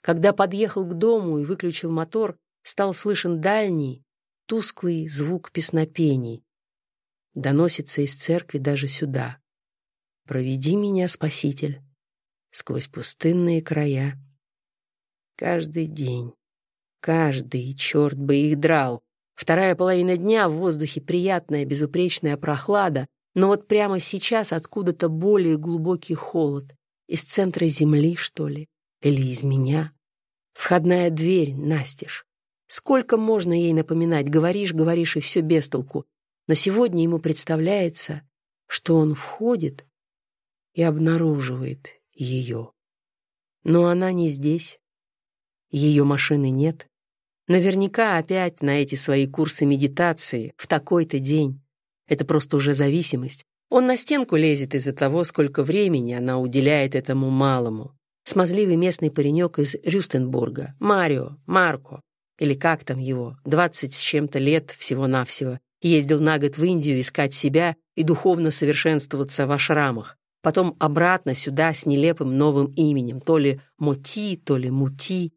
Когда подъехал к дому и выключил мотор, стал слышен дальний, тусклый звук песнопений. Доносится из церкви даже сюда. «Проведи меня, Спаситель, сквозь пустынные края». Каждый день, каждый, черт бы их драл. Вторая половина дня в воздухе приятная, безупречная прохлада, но вот прямо сейчас откуда-то более глубокий холод. Из центра земли, что ли? Или из меня? Входная дверь, настежь. Сколько можно ей напоминать? Говоришь, говоришь, и все без толку. Но сегодня ему представляется, что он входит и обнаруживает ее. Но она не здесь. Ее машины нет. Наверняка опять на эти свои курсы медитации в такой-то день. Это просто уже зависимость. Он на стенку лезет из-за того, сколько времени она уделяет этому малому. Смазливый местный паренек из Рюстенбурга, Марио, Марко, или как там его, двадцать с чем-то лет всего-навсего, ездил на год в Индию искать себя и духовно совершенствоваться в ашрамах. Потом обратно сюда с нелепым новым именем, то ли Моти, то ли Мути.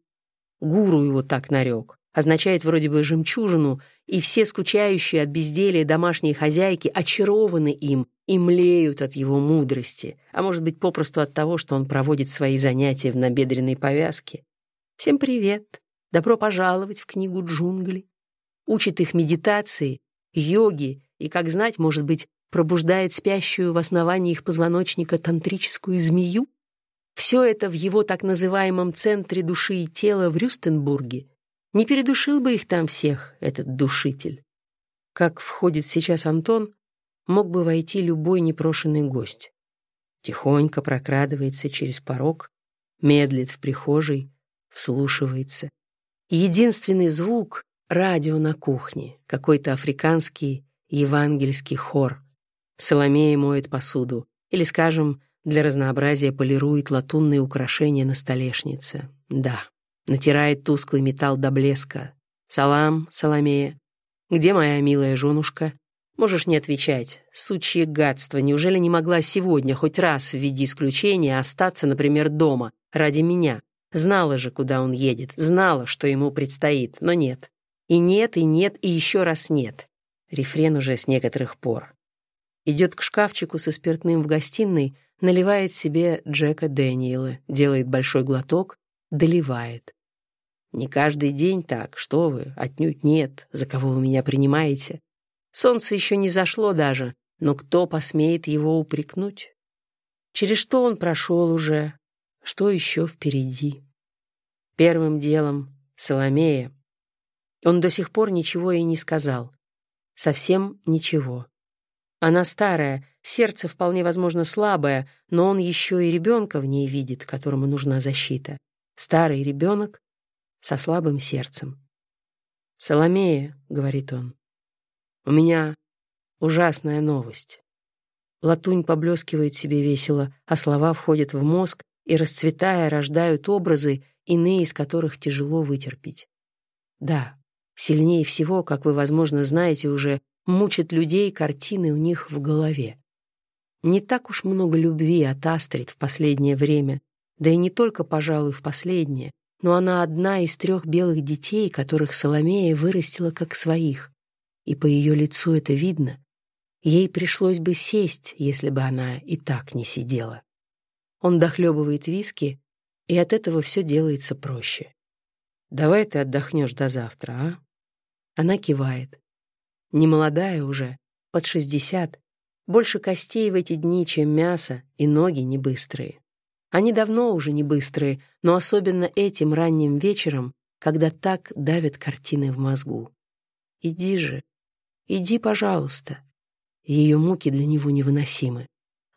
Гуру его так нарек означает вроде бы жемчужину, и все скучающие от безделия домашние хозяйки очарованы им и млеют от его мудрости, а может быть, попросту от того, что он проводит свои занятия в набедренной повязке. Всем привет! Добро пожаловать в книгу джунглей. Учит их медитации, йоги и, как знать, может быть, пробуждает спящую в основании их позвоночника тантрическую змею. Все это в его так называемом центре души и тела в Рюстенбурге, не передушил бы их там всех, этот душитель. Как входит сейчас Антон, мог бы войти любой непрошенный гость. Тихонько прокрадывается через порог, медлит в прихожей, вслушивается. Единственный звук — радио на кухне, какой-то африканский евангельский хор. Соломея моет посуду, или, скажем, для разнообразия полирует латунные украшения на столешнице. Да, натирает тусклый металл до блеска. «Салам, Соломея. Где моя милая женушка?» Можешь не отвечать. Сучье гадство. Неужели не могла сегодня хоть раз в виде исключения остаться, например, дома, ради меня? Знала же, куда он едет, знала, что ему предстоит, но нет. И нет, и нет, и еще раз нет. Рефрен уже с некоторых пор. Идет к шкафчику со спиртным в гостиной, наливает себе Джека Дэниела, делает большой глоток, доливает. Не каждый день так, что вы, отнюдь нет, за кого вы меня принимаете. Солнце еще не зашло даже, но кто посмеет его упрекнуть? Через что он прошел уже, что еще впереди? Первым делом Соломея. Он до сих пор ничего ей не сказал. Совсем ничего. Она старая, сердце вполне возможно слабое, но он еще и ребенка в ней видит, которому нужна защита. Старый ребенок со слабым сердцем. «Соломея», — говорит он, — «у меня ужасная новость». Латунь поблескивает себе весело, а слова входят в мозг и, расцветая, рождают образы, иные из которых тяжело вытерпеть. Да, сильнее всего, как вы, возможно, знаете уже, мучат людей картины у них в голове. Не так уж много любви от Астрид в последнее время, да и не только, пожалуй, в последнее, но она одна из трех белых детей, которых Соломея вырастила как своих. И по ее лицу это видно. Ей пришлось бы сесть, если бы она и так не сидела. Он дохлебывает виски, и от этого все делается проще. «Давай ты отдохнешь до завтра, а?» Она кивает. Немолодая уже, под шестьдесят, больше костей в эти дни, чем мясо, и ноги не быстрые. Они давно уже не быстрые, но особенно этим ранним вечером, когда так давят картины в мозгу. Иди же, иди, пожалуйста. Ее муки для него невыносимы.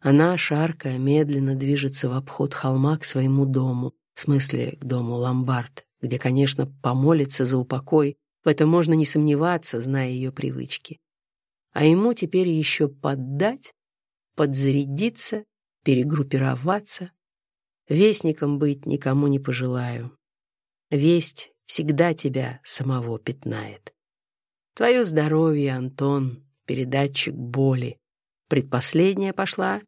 Она, шаркая, медленно движется в обход холма к своему дому, в смысле, к дому Ломбард, где, конечно, помолится за упокой, в этом можно не сомневаться, зная ее привычки. А ему теперь еще поддать, подзарядиться, перегруппироваться, Вестником быть никому не пожелаю. Весть всегда тебя самого пятнает. Твое здоровье, Антон, передатчик боли. Предпоследняя пошла.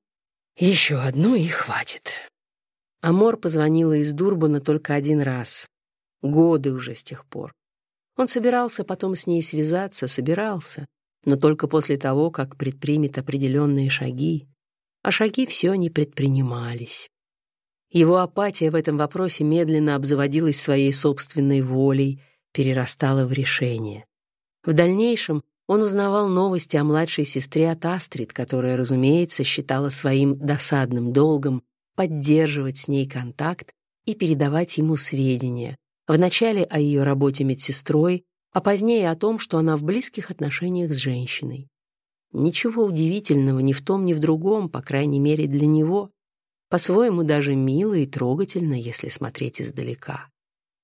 Еще одну и хватит. Амор позвонила из Дурбана только один раз. Годы уже с тех пор. Он собирался потом с ней связаться, собирался, но только после того, как предпримет определенные шаги. А шаги все не предпринимались. Его апатия в этом вопросе медленно обзаводилась своей собственной волей, перерастала в решение. В дальнейшем он узнавал новости о младшей сестре от Астрид, которая, разумеется, считала своим досадным долгом поддерживать с ней контакт и передавать ему сведения, вначале о ее работе медсестрой, а позднее о том, что она в близких отношениях с женщиной. Ничего удивительного ни в том, ни в другом, по крайней мере для него. По-своему даже мило и трогательно, если смотреть издалека.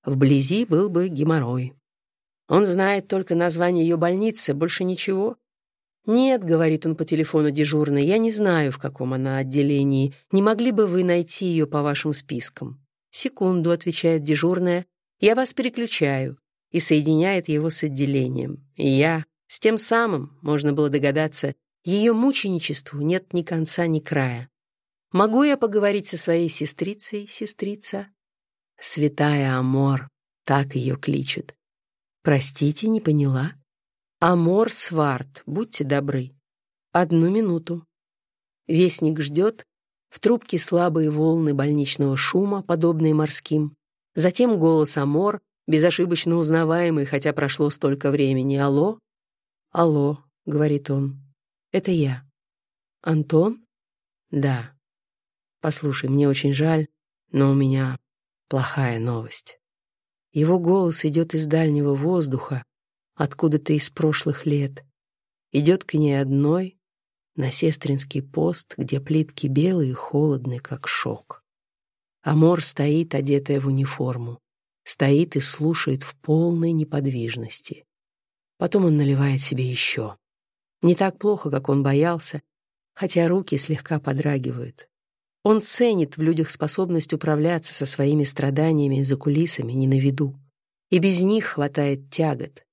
Вблизи был бы геморрой. Он знает только название ее больницы, больше ничего. «Нет», — говорит он по телефону дежурной, — «я не знаю, в каком она отделении. Не могли бы вы найти ее по вашим спискам?» «Секунду», — отвечает дежурная, — «я вас переключаю» и соединяет его с отделением. И я, с тем самым, можно было догадаться, ее мученичеству нет ни конца, ни края. Могу я поговорить со своей сестрицей, сестрица? Святая Амор, так ее кличут. Простите, не поняла. Амор Сварт, будьте добры. Одну минуту. Вестник ждет, в трубке слабые волны больничного шума, подобные морским. Затем голос Амор, безошибочно узнаваемый, хотя прошло столько времени. «Алло?» «Алло», — говорит он. «Это я». «Антон?» «Да». Послушай, мне очень жаль, но у меня плохая новость. Его голос идет из дальнего воздуха, откуда-то из прошлых лет. Идет к ней одной, на сестринский пост, где плитки белые и холодные, как шок. Амор стоит, одетая в униформу. Стоит и слушает в полной неподвижности. Потом он наливает себе еще. Не так плохо, как он боялся, хотя руки слегка подрагивают. Он ценит в людях способность управляться со своими страданиями за кулисами, не на виду. И без них хватает тягот,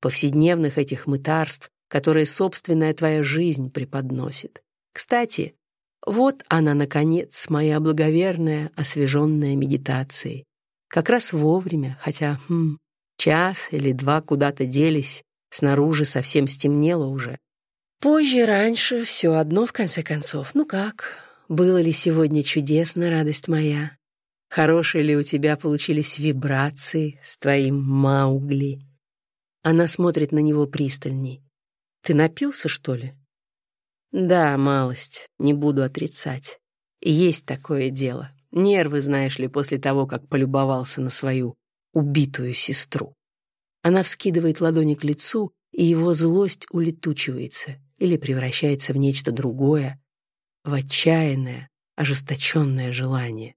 повседневных этих мытарств, которые собственная твоя жизнь преподносит. Кстати, вот она, наконец, моя благоверная, освеженная медитацией. Как раз вовремя, хотя, хм, час или два куда-то делись, снаружи совсем стемнело уже. Позже, раньше, все одно, в конце концов. Ну как, было ли сегодня чудесно, радость моя? Хорошие ли у тебя получились вибрации с твоим Маугли? Она смотрит на него пристальней. Ты напился, что ли? Да, малость, не буду отрицать. Есть такое дело. Нервы, знаешь ли, после того, как полюбовался на свою убитую сестру. Она вскидывает ладони к лицу, и его злость улетучивается или превращается в нечто другое, в отчаянное, ожесточенное желание.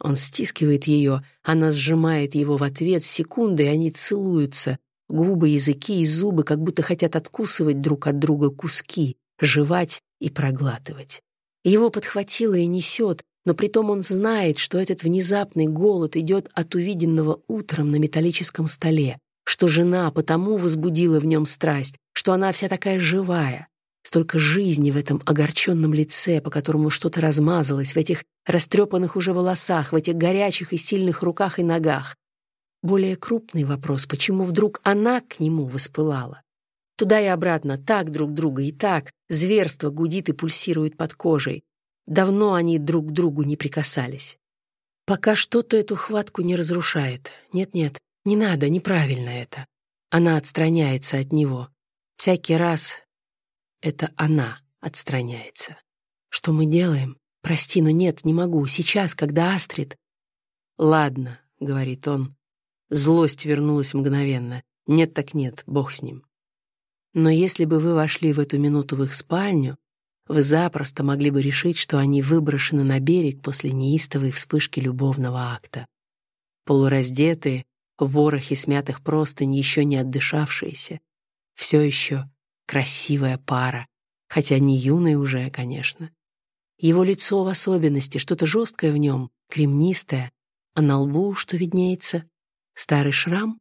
Он стискивает ее, она сжимает его в ответ, секунды, и они целуются. Губы, языки и зубы как будто хотят откусывать друг от друга куски, жевать и проглатывать. Его подхватило и несет, но притом он знает, что этот внезапный голод идет от увиденного утром на металлическом столе, что жена потому возбудила в нем страсть, что она вся такая живая, Столько жизни в этом огорченном лице, по которому что-то размазалось, в этих растрепанных уже волосах, в этих горячих и сильных руках и ногах. Более крупный вопрос, почему вдруг она к нему воспылала? Туда и обратно, так друг друга и так, зверство гудит и пульсирует под кожей. Давно они друг к другу не прикасались. Пока что-то эту хватку не разрушает. Нет-нет, не надо, неправильно это. Она отстраняется от него. Всякий раз это она отстраняется. Что мы делаем? Прости, но нет, не могу. Сейчас, когда Астрид... Ладно, говорит он. Злость вернулась мгновенно. Нет так нет, бог с ним. Но если бы вы вошли в эту минуту в их спальню, вы запросто могли бы решить, что они выброшены на берег после неистовой вспышки любовного акта. Полураздетые, в ворохе смятых простынь, еще не отдышавшиеся, все еще Красивая пара, хотя не юная уже, конечно. Его лицо в особенности, что-то жесткое в нем, кремнистое, а на лбу что виднеется? Старый шрам?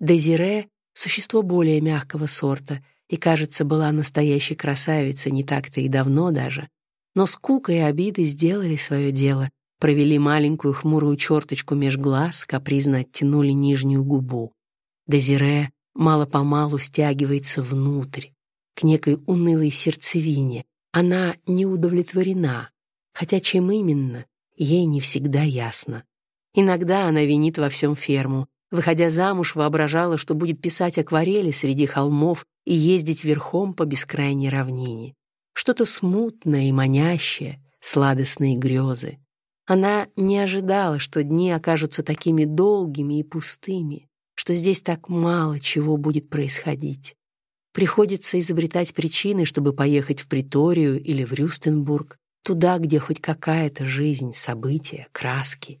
Дезире — существо более мягкого сорта, и, кажется, была настоящей красавицей не так-то и давно даже. Но скука и обиды сделали свое дело, провели маленькую хмурую черточку меж глаз, капризно оттянули нижнюю губу. Дезире мало-помалу стягивается внутрь, к некой унылой сердцевине. Она не удовлетворена, хотя чем именно, ей не всегда ясно. Иногда она винит во всем ферму. Выходя замуж, воображала, что будет писать акварели среди холмов и ездить верхом по бескрайней равнине. Что-то смутное и манящее, сладостные грезы. Она не ожидала, что дни окажутся такими долгими и пустыми, что здесь так мало чего будет происходить. Приходится изобретать причины, чтобы поехать в Приторию или в Рюстенбург, туда, где хоть какая-то жизнь, события, краски.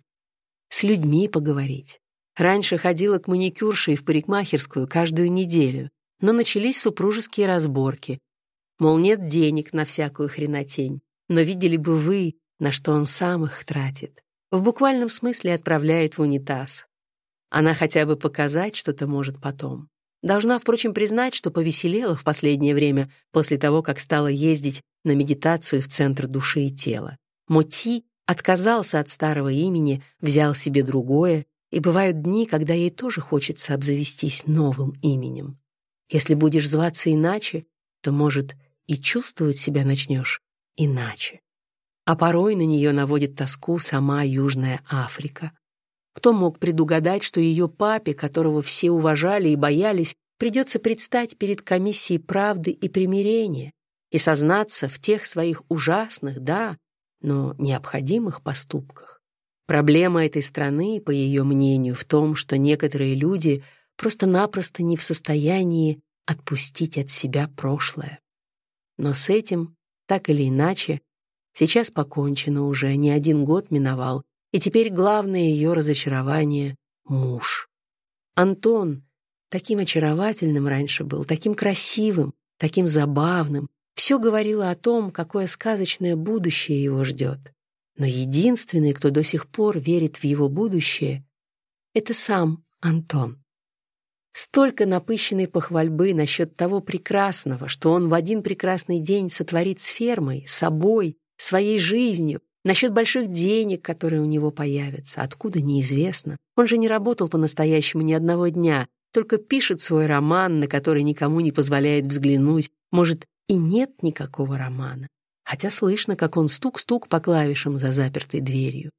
С людьми поговорить. Раньше ходила к маникюрше и в парикмахерскую каждую неделю, но начались супружеские разборки. Мол, нет денег на всякую хренотень, но видели бы вы, на что он сам их тратит. В буквальном смысле отправляет в унитаз. Она хотя бы показать что-то может потом. Должна, впрочем, признать, что повеселела в последнее время после того, как стала ездить на медитацию в центр души и тела. Моти отказался от старого имени, взял себе другое, и бывают дни, когда ей тоже хочется обзавестись новым именем. Если будешь зваться иначе, то, может, и чувствовать себя начнешь иначе. А порой на нее наводит тоску сама Южная Африка. Кто мог предугадать, что ее папе, которого все уважали и боялись, придется предстать перед комиссией правды и примирения и сознаться в тех своих ужасных, да, но необходимых поступках. Проблема этой страны, по ее мнению, в том, что некоторые люди просто-напросто не в состоянии отпустить от себя прошлое. Но с этим, так или иначе, сейчас покончено уже, не один год миновал, и теперь главное ее разочарование — муж. Антон таким очаровательным раньше был, таким красивым, таким забавным, все говорило о том, какое сказочное будущее его ждет. Но единственный, кто до сих пор верит в его будущее, это сам Антон. Столько напыщенной похвальбы насчет того прекрасного, что он в один прекрасный день сотворит с фермой, собой, своей жизнью, насчет больших денег, которые у него появятся, откуда неизвестно. Он же не работал по-настоящему ни одного дня, только пишет свой роман, на который никому не позволяет взглянуть, может, и нет никакого романа, хотя слышно, как он стук-стук по клавишам за запертой дверью.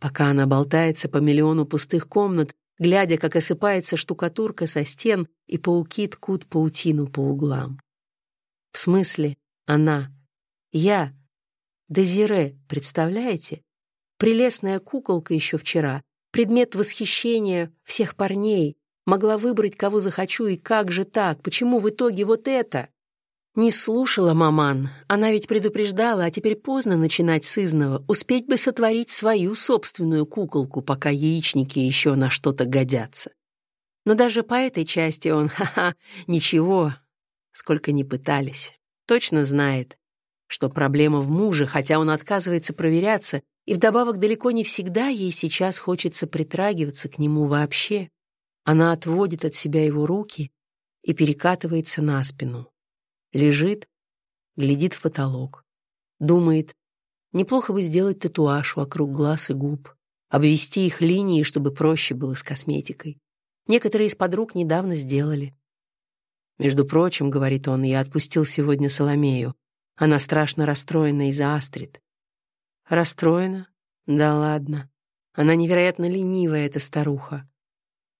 Пока она болтается по миллиону пустых комнат, глядя, как осыпается штукатурка со стен и пауки ткут паутину по углам. В смысле, она, я, Дезире, представляете? Прелестная куколка еще вчера, предмет восхищения всех парней, могла выбрать, кого захочу, и как же так, почему в итоге вот это? Не слушала маман, она ведь предупреждала, а теперь поздно начинать с изного, успеть бы сотворить свою собственную куколку, пока яичники еще на что-то годятся. Но даже по этой части он, ха-ха, ничего, сколько ни пытались, точно знает, что проблема в муже, хотя он отказывается проверяться, и вдобавок далеко не всегда ей сейчас хочется притрагиваться к нему вообще. Она отводит от себя его руки и перекатывается на спину. Лежит, глядит в потолок. Думает, неплохо бы сделать татуаж вокруг глаз и губ, обвести их линии, чтобы проще было с косметикой. Некоторые из подруг недавно сделали. Между прочим, говорит он, я отпустил сегодня Соломею. Она страшно расстроена из-за Астрид. Расстроена? Да ладно. Она невероятно ленивая, эта старуха.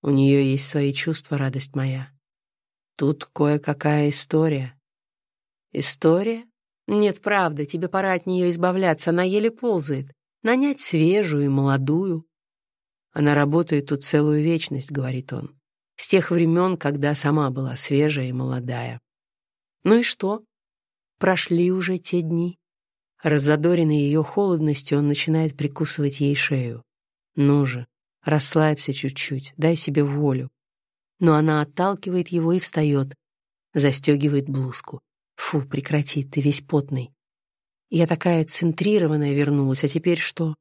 У нее есть свои чувства, радость моя. Тут кое-какая история. История? Нет, правда, тебе пора от нее избавляться, она еле ползает. Нанять свежую и молодую. Она работает тут целую вечность, говорит он. С тех времен, когда сама была свежая и молодая. Ну и что? Прошли уже те дни. Раззадоренный ее холодностью, он начинает прикусывать ей шею. Ну же, расслабься чуть-чуть, дай себе волю. Но она отталкивает его и встает, застегивает блузку. Фу, прекрати, ты весь потный. Я такая центрированная вернулась, а теперь что?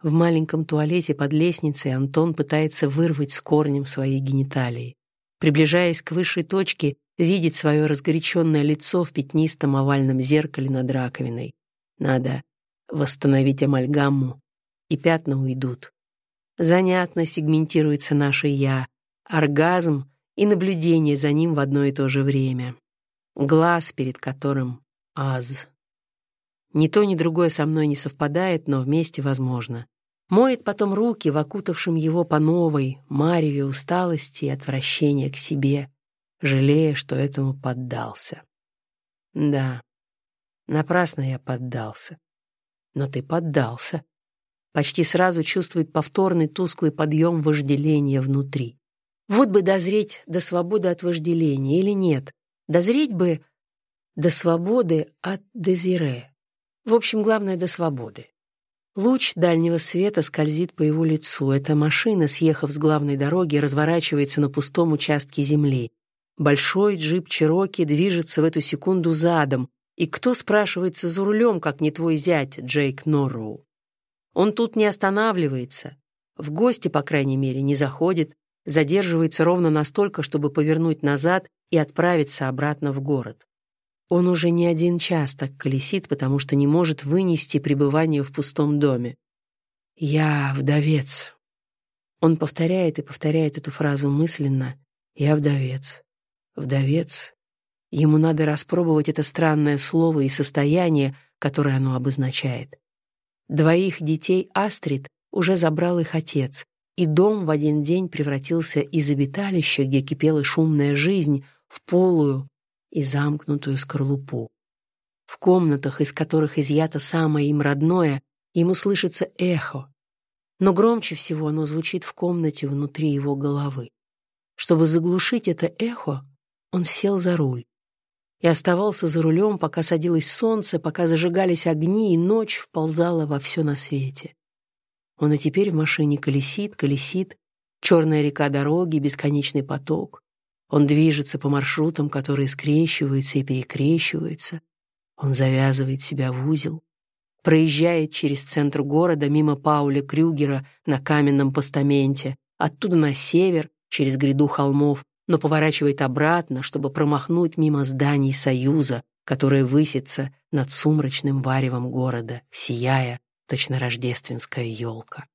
В маленьком туалете под лестницей Антон пытается вырвать с корнем свои гениталии. Приближаясь к высшей точке, видит свое разгоряченное лицо в пятнистом овальном зеркале над раковиной. Надо восстановить амальгаму, и пятна уйдут. Занятно сегментируется наше «я», оргазм и наблюдение за ним в одно и то же время. Глаз, перед которым аз. Ни то, ни другое со мной не совпадает, но вместе возможно. Моет потом руки в окутавшем его по новой, мареве усталости и отвращения к себе, жалея, что этому поддался. Да, напрасно я поддался. Но ты поддался. Почти сразу чувствует повторный тусклый подъем вожделения внутри. Вот бы дозреть до свободы от вожделения или нет. Дозреть бы до свободы от дезире. В общем, главное — до свободы. Луч дальнего света скользит по его лицу. Эта машина, съехав с главной дороги, разворачивается на пустом участке земли. Большой джип Чироки движется в эту секунду задом. И кто, спрашивается, за рулем, как не твой зять, Джейк Норроу? Он тут не останавливается. В гости, по крайней мере, не заходит, задерживается ровно настолько, чтобы повернуть назад и отправиться обратно в город. Он уже не один час так колесит, потому что не может вынести пребывание в пустом доме. «Я вдовец». Он повторяет и повторяет эту фразу мысленно. «Я вдовец. Вдовец». Ему надо распробовать это странное слово и состояние, которое оно обозначает. Двоих детей Астрид уже забрал их отец, и дом в один день превратился из обиталища, где кипела шумная жизнь, в полую, и замкнутую скорлупу. В комнатах, из которых изъято самое им родное, ему слышится эхо, но громче всего оно звучит в комнате внутри его головы. Чтобы заглушить это эхо, он сел за руль и оставался за рулем, пока садилось солнце, пока зажигались огни, и ночь вползала во все на свете. Он и теперь в машине колесит, колесит, черная река дороги, бесконечный поток. Он движется по маршрутам, которые скрещиваются и перекрещиваются. Он завязывает себя в узел, проезжает через центр города мимо Пауля Крюгера на каменном постаменте, оттуда на север, через гряду холмов, но поворачивает обратно, чтобы промахнуть мимо зданий Союза, которое высится над сумрачным варевом города, сияя, точно рождественская елка.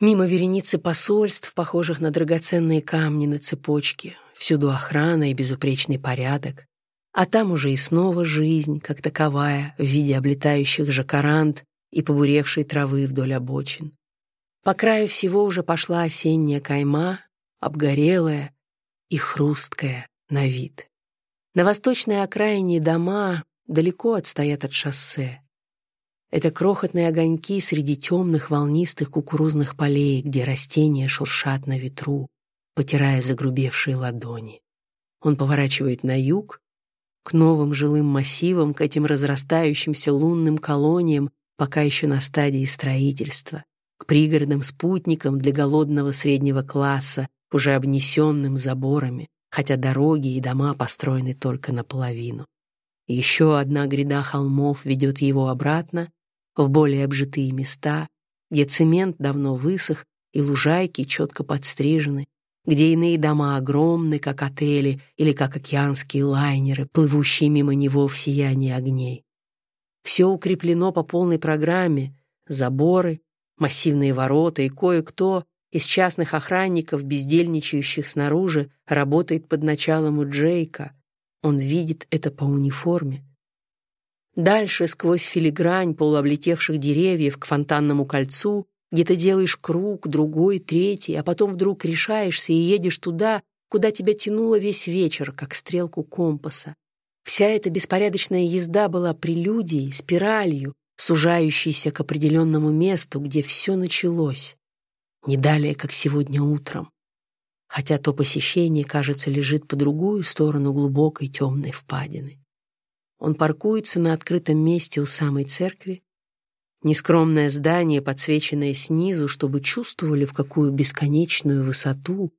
Мимо вереницы посольств, похожих на драгоценные камни на цепочке, всюду охрана и безупречный порядок. А там уже и снова жизнь, как таковая, в виде облетающих жакарант и побуревшей травы вдоль обочин. По краю всего уже пошла осенняя кайма, обгорелая и хрусткая на вид. На восточной окраине дома далеко отстоят от шоссе. Это крохотные огоньки среди темных волнистых кукурузных полей, где растения шуршат на ветру потирая загрубевшие ладони. Он поворачивает на юг, к новым жилым массивам, к этим разрастающимся лунным колониям, пока еще на стадии строительства, к пригородным спутникам для голодного среднего класса, уже обнесенным заборами, хотя дороги и дома построены только наполовину. Еще одна гряда холмов ведет его обратно, в более обжитые места, где цемент давно высох и лужайки четко подстрижены, где иные дома огромны, как отели или как океанские лайнеры, плывущие мимо него в сиянии огней. Все укреплено по полной программе, заборы, массивные ворота и кое-кто из частных охранников, бездельничающих снаружи, работает под началом у Джейка. Он видит это по униформе. Дальше, сквозь филигрань полуоблетевших деревьев к фонтанному кольцу, где ты делаешь круг, другой, третий, а потом вдруг решаешься и едешь туда, куда тебя тянуло весь вечер, как стрелку компаса. Вся эта беспорядочная езда была прелюдией, спиралью, сужающейся к определенному месту, где все началось. Не далее, как сегодня утром. Хотя то посещение, кажется, лежит по другую сторону глубокой темной впадины. Он паркуется на открытом месте у самой церкви, Нескромное здание, подсвеченное снизу, чтобы чувствовали, в какую бесконечную высоту,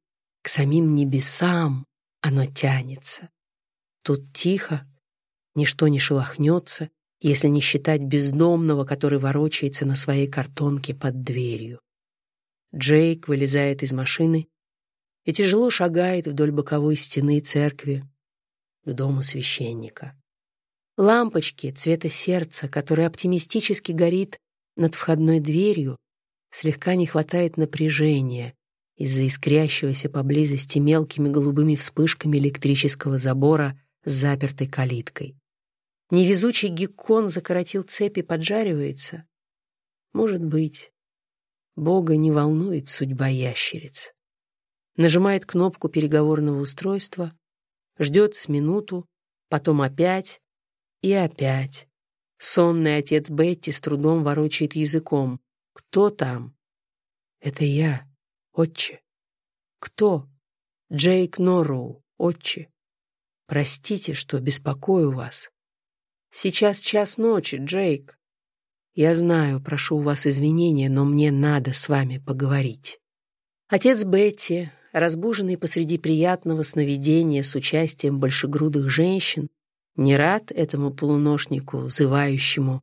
к самим небесам оно тянется. Тут тихо, ничто не шелохнется, если не считать бездомного, который ворочается на своей картонке под дверью. Джейк вылезает из машины и тяжело шагает вдоль боковой стены церкви к дому священника. Лампочки цвета сердца, которая оптимистически горит над входной дверью, слегка не хватает напряжения из-за искрящегося поблизости мелкими голубыми вспышками электрического забора с запертой калиткой. Невезучий геккон закоротил цепи, поджаривается. Может быть, Бога не волнует судьба ящериц. Нажимает кнопку переговорного устройства, ждет с минуту, потом опять и опять. Сонный отец Бетти с трудом ворочает языком. «Кто там?» «Это я, отче». «Кто?» «Джейк Норроу, отче». «Простите, что беспокою вас». «Сейчас час ночи, Джейк». «Я знаю, прошу у вас извинения, но мне надо с вами поговорить». Отец Бетти, разбуженный посреди приятного сновидения с участием большегрудых женщин, не рад этому полуношнику, взывающему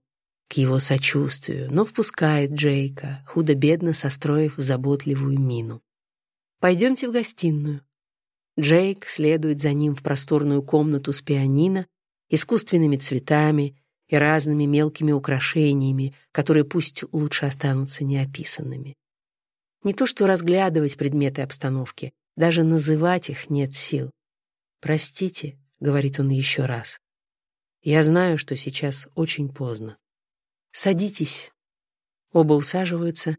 к его сочувствию, но впускает Джейка, худо-бедно состроив заботливую мину. «Пойдемте в гостиную». Джейк следует за ним в просторную комнату с пианино, искусственными цветами и разными мелкими украшениями, которые пусть лучше останутся неописанными. Не то что разглядывать предметы обстановки, даже называть их нет сил. «Простите», — говорит он еще раз. «Я знаю, что сейчас очень поздно. Садитесь». Оба усаживаются.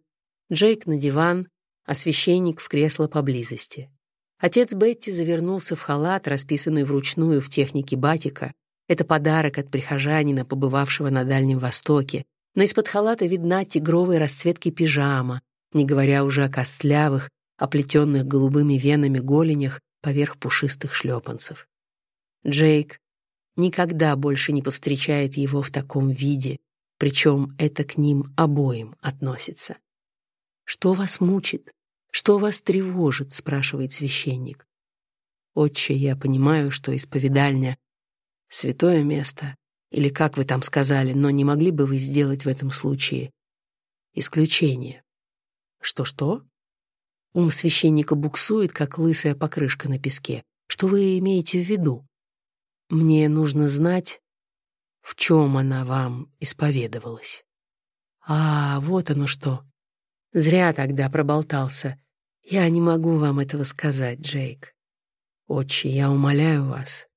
Джейк на диван, а священник в кресло поблизости. Отец Бетти завернулся в халат, расписанный вручную в технике батика, это подарок от прихожанина, побывавшего на Дальнем Востоке. Но из-под халата видна тигровой расцветки пижама, не говоря уже о костлявых, оплетенных голубыми венами голенях поверх пушистых шлепанцев. Джейк никогда больше не повстречает его в таком виде, причем это к ним обоим относится. «Что вас мучит? Что вас тревожит?» — спрашивает священник. «Отче, я понимаю, что исповедальня святое место, или как вы там сказали, но не могли бы вы сделать в этом случае исключение? Что-что? Ум священника буксует, как лысая покрышка на песке. Что вы имеете в виду? Мне нужно знать, в чем она вам исповедовалась. А, вот оно что. Зря тогда проболтался. Я не могу вам этого сказать, Джейк. Отче, я умоляю вас,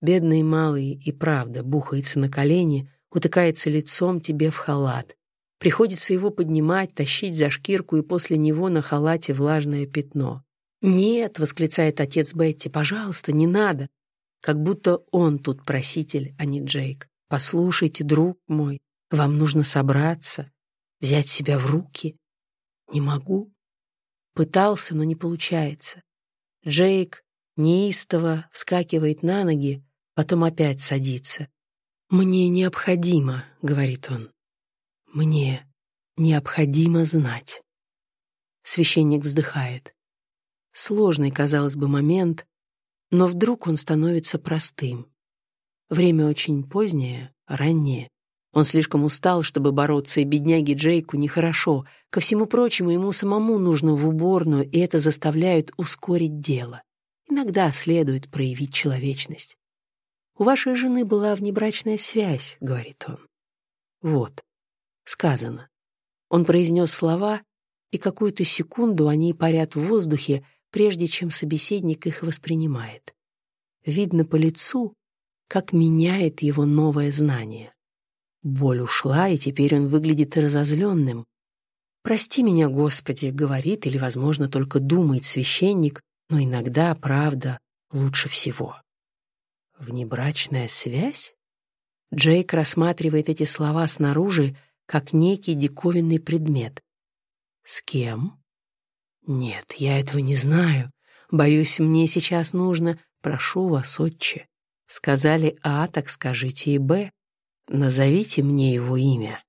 Бедный малый и правда бухается на колени, утыкается лицом тебе в халат. Приходится его поднимать, тащить за шкирку, и после него на халате влажное пятно. «Нет!» — восклицает отец Бетти. «Пожалуйста, не надо!» Как будто он тут проситель, а не Джейк. «Послушайте, друг мой, вам нужно собраться, взять себя в руки». «Не могу». Пытался, но не получается. Джейк неистово вскакивает на ноги, потом опять садится. «Мне необходимо», — говорит он. «Мне необходимо знать». Священник вздыхает. Сложный, казалось бы, момент, но вдруг он становится простым. Время очень позднее, раннее. Он слишком устал, чтобы бороться, и бедняге Джейку нехорошо. Ко всему прочему, ему самому нужно в уборную, и это заставляет ускорить дело. Иногда следует проявить человечность. «У вашей жены была внебрачная связь», — говорит он. «Вот, сказано». Он произнес слова, и какую-то секунду они парят в воздухе, прежде чем собеседник их воспринимает. Видно по лицу, как меняет его новое знание. Боль ушла, и теперь он выглядит разозленным. «Прости меня, Господи», — говорит или, возможно, только думает священник, но иногда правда лучше всего. Внебрачная связь? Джейк рассматривает эти слова снаружи, как некий диковинный предмет. С кем? Нет, я этого не знаю. Боюсь, мне сейчас нужно... Прошу вас, отче. Сказали А, так скажите и Б. Назовите мне его имя.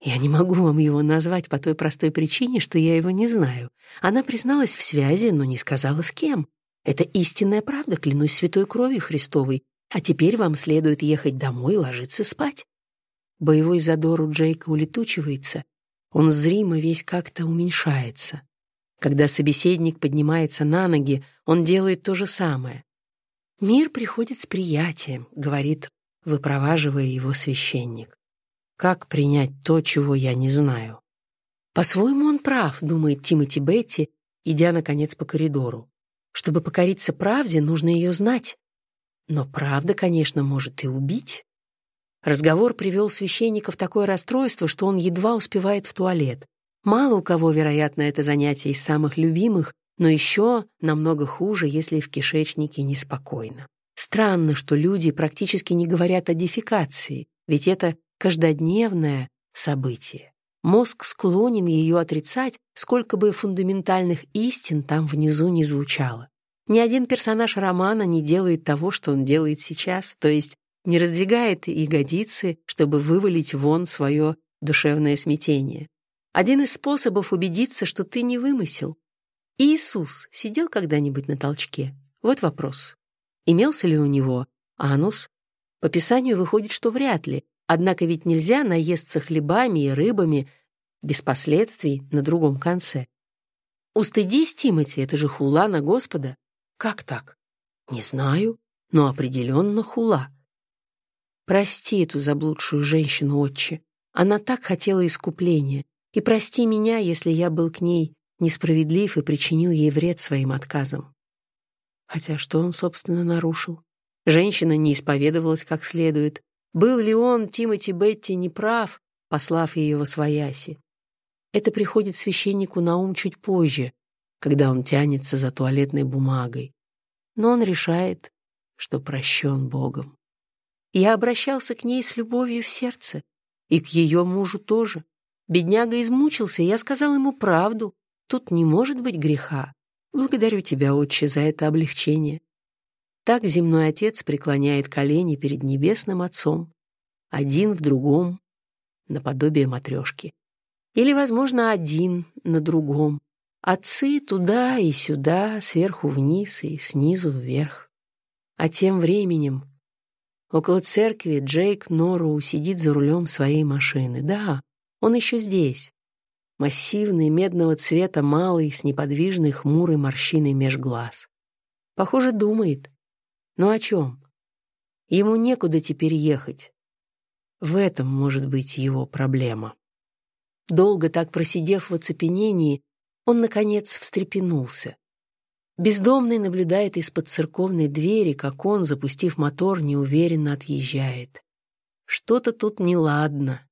Я не могу вам его назвать по той простой причине, что я его не знаю. Она призналась в связи, но не сказала с кем. Это истинная правда, клянусь святой кровью Христовой. А теперь вам следует ехать домой и ложиться спать. Боевой задор у Джейка улетучивается. Он зримо весь как-то уменьшается. Когда собеседник поднимается на ноги, он делает то же самое. «Мир приходит с приятием», — говорит, выпроваживая его священник. «Как принять то, чего я не знаю?» По-своему он прав, думает Тимоти Бетти, идя, наконец, по коридору. Чтобы покориться правде, нужно ее знать. Но правда, конечно, может и убить. Разговор привел священника в такое расстройство, что он едва успевает в туалет. Мало у кого, вероятно, это занятие из самых любимых, но еще намного хуже, если в кишечнике неспокойно. Странно, что люди практически не говорят о дефекации, ведь это каждодневное событие. Мозг склонен ее отрицать, сколько бы фундаментальных истин там внизу не звучало. Ни один персонаж романа не делает того, что он делает сейчас, то есть не раздвигает ягодицы, чтобы вывалить вон свое душевное смятение. Один из способов убедиться, что ты не вымысел. Иисус сидел когда-нибудь на толчке? Вот вопрос. Имелся ли у него анус? По Писанию выходит, что вряд ли, однако ведь нельзя наесться хлебами и рыбами без последствий на другом конце. Устыдись, Тимати, это же хула на Господа. Как так? Не знаю, но определенно хула. Прости эту заблудшую женщину, отче. Она так хотела искупления. И прости меня, если я был к ней несправедлив и причинил ей вред своим отказом. Хотя что он, собственно, нарушил? Женщина не исповедовалась как следует. Был ли он, Тимоти Бетти, неправ, послав ее во свояси? Это приходит священнику на ум чуть позже, когда он тянется за туалетной бумагой. Но он решает, что прощен Богом. Я обращался к ней с любовью в сердце, и к ее мужу тоже. Бедняга измучился, и я сказал ему правду. Тут не может быть греха. Благодарю тебя, отче, за это облегчение. Так земной отец преклоняет колени перед небесным отцом, один в другом, наподобие матрешки. Или, возможно, один на другом. Отцы туда и сюда, сверху вниз и снизу вверх. А тем временем около церкви Джейк Норроу сидит за рулем своей машины. Да, он еще здесь. Массивный, медного цвета, малый, с неподвижной, хмурой морщиной меж глаз. Похоже, думает. Но о чем? Ему некуда теперь ехать. В этом может быть его проблема. Долго так просидев в оцепенении, он, наконец, встрепенулся. Бездомный наблюдает из-под церковной двери, как он, запустив мотор, неуверенно отъезжает. Что-то тут неладно.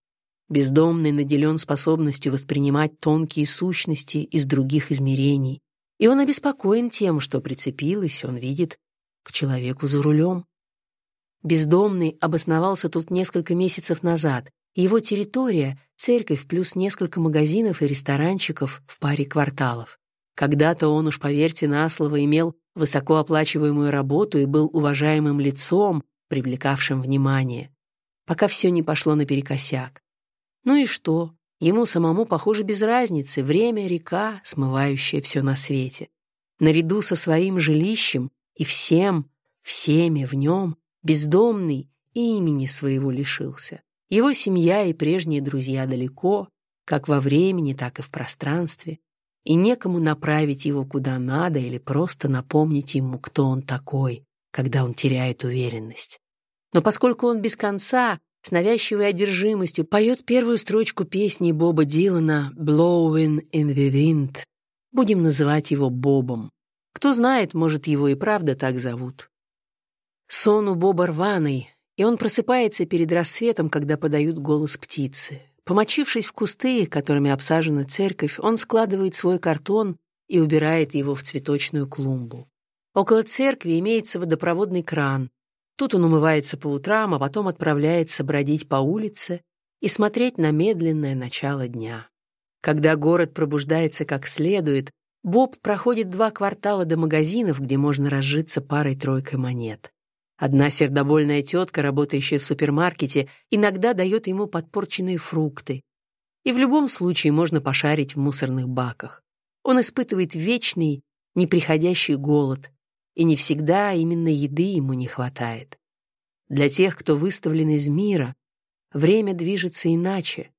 Бездомный наделен способностью воспринимать тонкие сущности из других измерений, и он обеспокоен тем, что прицепилось, он видит, к человеку за рулем. Бездомный обосновался тут несколько месяцев назад, его территория — церковь плюс несколько магазинов и ресторанчиков в паре кварталов. Когда-то он уж, поверьте на слово, имел высокооплачиваемую работу и был уважаемым лицом, привлекавшим внимание, пока все не пошло наперекосяк. Ну и что? Ему самому, похоже, без разницы. Время — река, смывающая все на свете. Наряду со своим жилищем и всем, всеми в нем, бездомный и имени своего лишился. Его семья и прежние друзья далеко, как во времени, так и в пространстве, и некому направить его куда надо или просто напомнить ему, кто он такой, когда он теряет уверенность. Но поскольку он без конца с навязчивой одержимостью поет первую строчку песни Боба Дилана «Blowing in the Wind». Будем называть его Бобом. Кто знает, может, его и правда так зовут. Сон у Боба рваный, и он просыпается перед рассветом, когда подают голос птицы. Помочившись в кусты, которыми обсажена церковь, он складывает свой картон и убирает его в цветочную клумбу. Около церкви имеется водопроводный кран, Тут он умывается по утрам, а потом отправляется бродить по улице и смотреть на медленное начало дня. Когда город пробуждается как следует, Боб проходит два квартала до магазинов, где можно разжиться парой-тройкой монет. Одна сердобольная тетка, работающая в супермаркете, иногда дает ему подпорченные фрукты. И в любом случае можно пошарить в мусорных баках. Он испытывает вечный, неприходящий голод, и не всегда именно еды ему не хватает. Для тех, кто выставлен из мира, время движется иначе.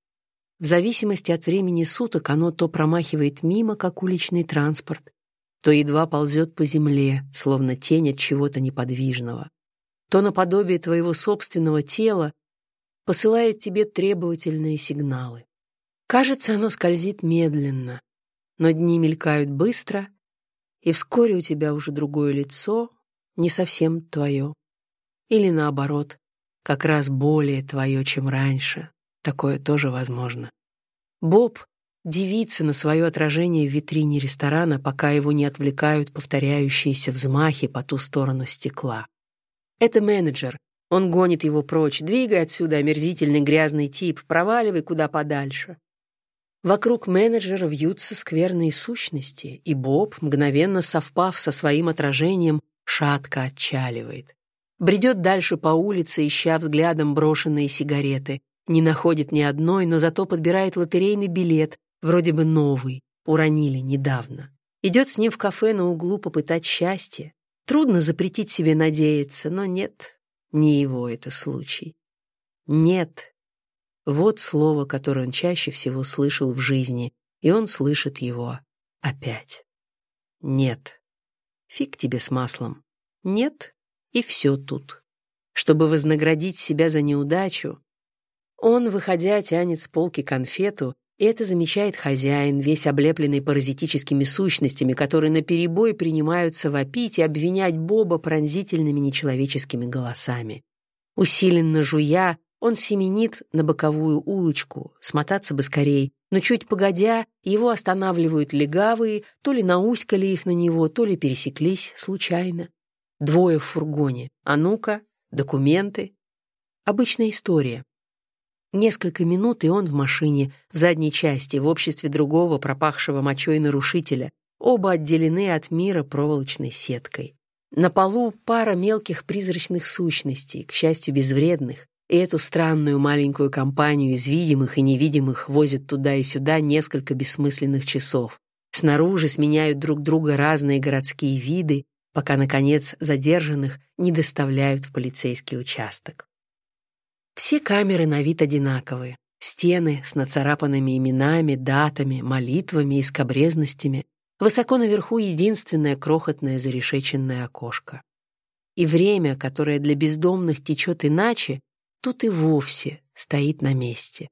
В зависимости от времени суток оно то промахивает мимо, как уличный транспорт, то едва ползет по земле, словно тень от чего-то неподвижного, то наподобие твоего собственного тела посылает тебе требовательные сигналы. Кажется, оно скользит медленно, но дни мелькают быстро, и вскоре у тебя уже другое лицо, не совсем твое. Или наоборот, как раз более твое, чем раньше. Такое тоже возможно. Боб дивится на свое отражение в витрине ресторана, пока его не отвлекают повторяющиеся взмахи по ту сторону стекла. Это менеджер. Он гонит его прочь. Двигай отсюда, омерзительный грязный тип, проваливай куда подальше. Вокруг менеджера вьются скверные сущности, и Боб, мгновенно совпав со своим отражением, шатко отчаливает. Бредет дальше по улице, ища взглядом брошенные сигареты. Не находит ни одной, но зато подбирает лотерейный билет, вроде бы новый, уронили недавно. Идет с ним в кафе на углу попытать счастье. Трудно запретить себе надеяться, но нет, не его это случай. Нет. Вот слово, которое он чаще всего слышал в жизни, и он слышит его опять. Нет. Фиг тебе с маслом. Нет, и все тут. Чтобы вознаградить себя за неудачу, он, выходя, тянет с полки конфету, и это замечает хозяин, весь облепленный паразитическими сущностями, которые наперебой принимаются вопить и обвинять Боба пронзительными нечеловеческими голосами. Усиленно жуя, он семенит на боковую улочку, смотаться бы скорей, но чуть погодя, его останавливают легавые, то ли науськали их на него, то ли пересеклись случайно. Двое в фургоне. А ну-ка, документы. Обычная история. Несколько минут, и он в машине, в задней части, в обществе другого пропахшего мочой нарушителя. Оба отделены от мира проволочной сеткой. На полу пара мелких призрачных сущностей, к счастью, безвредных, и эту странную маленькую компанию из видимых и невидимых возят туда и сюда несколько бессмысленных часов. Снаружи сменяют друг друга разные городские виды, пока, наконец, задержанных не доставляют в полицейский участок. Все камеры на вид одинаковые. Стены с нацарапанными именами, датами, молитвами и скобрезностями. Высоко наверху единственное крохотное зарешеченное окошко. И время, которое для бездомных течет иначе, тут и вовсе стоит на месте.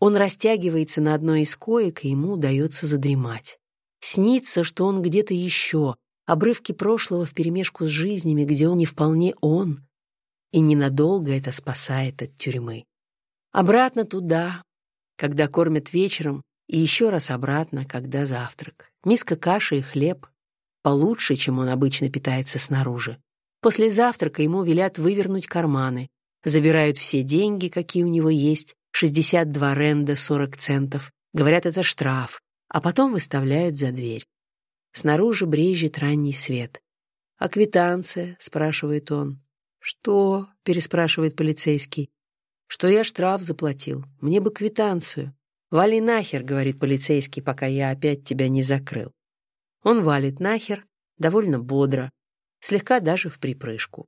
Он растягивается на одной из коек, и ему удается задремать. Снится, что он где-то еще, обрывки прошлого вперемешку с жизнями, где он не вполне он, и ненадолго это спасает от тюрьмы. Обратно туда, когда кормят вечером, и еще раз обратно, когда завтрак. Миска каши и хлеб получше, чем он обычно питается снаружи. После завтрака ему велят вывернуть карманы, забирают все деньги, какие у него есть, 62 ренда 40 центов, говорят, это штраф, а потом выставляют за дверь. Снаружи брежет ранний свет. «А квитанция?» — спрашивает он. «Что?» — переспрашивает полицейский. «Что я штраф заплатил. Мне бы квитанцию». «Вали нахер», — говорит полицейский, пока я опять тебя не закрыл. Он валит нахер, довольно бодро, слегка даже в припрыжку.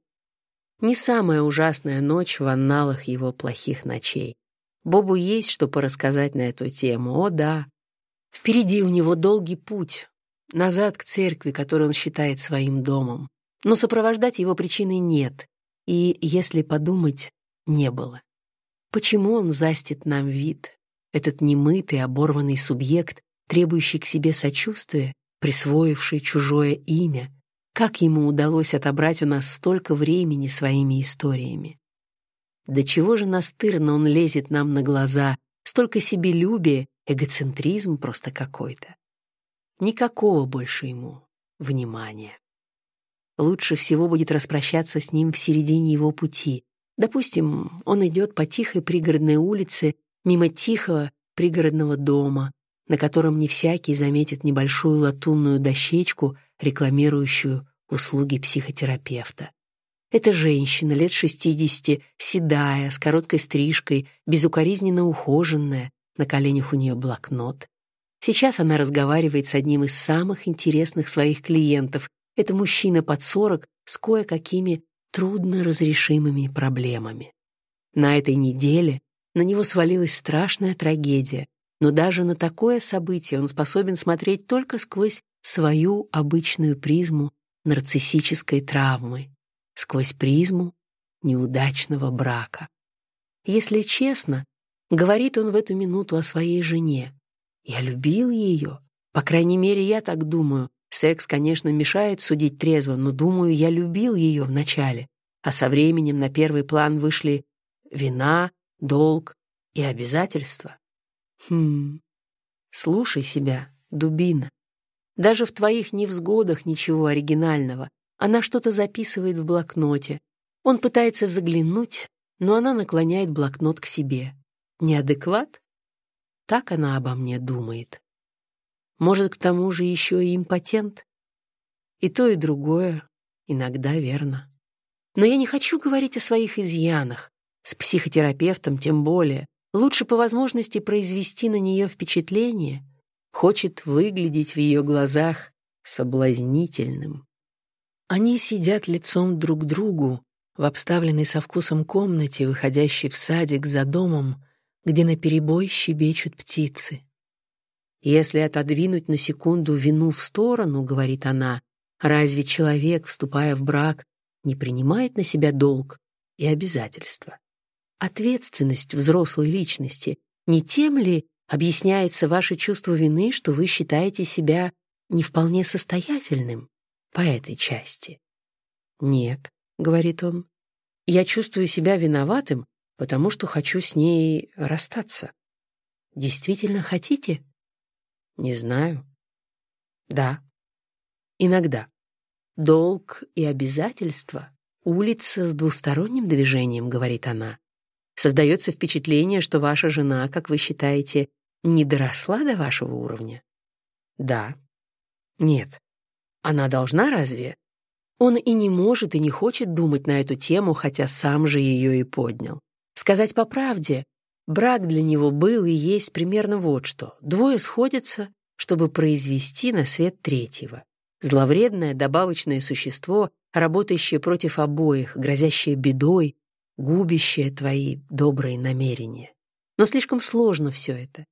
Не самая ужасная ночь в анналах его плохих ночей. Бобу есть что порассказать на эту тему, о да. Впереди у него долгий путь, назад к церкви, которую он считает своим домом. Но сопровождать его причины нет, и, если подумать, не было. Почему он застит нам вид, этот немытый, оборванный субъект, требующий к себе сочувствия, присвоивший чужое имя? Как ему удалось отобрать у нас столько времени своими историями? До чего же настырно он лезет нам на глаза, столько себелюбия, эгоцентризм просто какой-то. Никакого больше ему внимания. Лучше всего будет распрощаться с ним в середине его пути. Допустим, он идет по тихой пригородной улице мимо тихого пригородного дома, на котором не всякий заметит небольшую латунную дощечку, рекламирующую услуги психотерапевта. Это женщина лет шестидесяти, седая, с короткой стрижкой, безукоризненно ухоженная, на коленях у нее блокнот. Сейчас она разговаривает с одним из самых интересных своих клиентов, это мужчина под сорок с кое-какими трудноразрешимыми проблемами. На этой неделе на него свалилась страшная трагедия, но даже на такое событие он способен смотреть только сквозь свою обычную призму нарциссической травмы, сквозь призму неудачного брака. Если честно, Говорит он в эту минуту о своей жене. Я любил ее. По крайней мере, я так думаю. Секс, конечно, мешает судить трезво, но, думаю, я любил ее вначале. А со временем на первый план вышли вина, долг и обязательства. Хм, слушай себя, дубина. Даже в твоих невзгодах ничего оригинального. Она что-то записывает в блокноте. Он пытается заглянуть, но она наклоняет блокнот к себе. Неадекват? Так она обо мне думает. Может, к тому же еще и импотент? И то, и другое иногда верно. Но я не хочу говорить о своих изъянах. С психотерапевтом тем более. Лучше по возможности произвести на нее впечатление. Хочет выглядеть в ее глазах соблазнительным. Они сидят лицом друг к другу в обставленной со вкусом комнате, выходящей в садик за домом, где наперебой щебечут птицы. «Если отодвинуть на секунду вину в сторону, — говорит она, — разве человек, вступая в брак, не принимает на себя долг и обязательства? Ответственность взрослой личности не тем ли объясняется ваше чувство вины, что вы считаете себя не вполне состоятельным по этой части? Нет, — говорит он, — я чувствую себя виноватым, потому что хочу с ней расстаться. Действительно хотите? Не знаю. Да. Иногда. Долг и обязательства. Улица с двусторонним движением, говорит она. Создается впечатление, что ваша жена, как вы считаете, не доросла до вашего уровня. Да. Нет. Она должна разве? Он и не может, и не хочет думать на эту тему, хотя сам же ее и поднял. Сказать по правде, Брак для него был и есть примерно вот что. Двое сходятся, чтобы произвести на свет третьего. Зловредное добавочное существо, работающее против обоих, грозящее бедой, губящее твои добрые намерения. Но слишком сложно все это.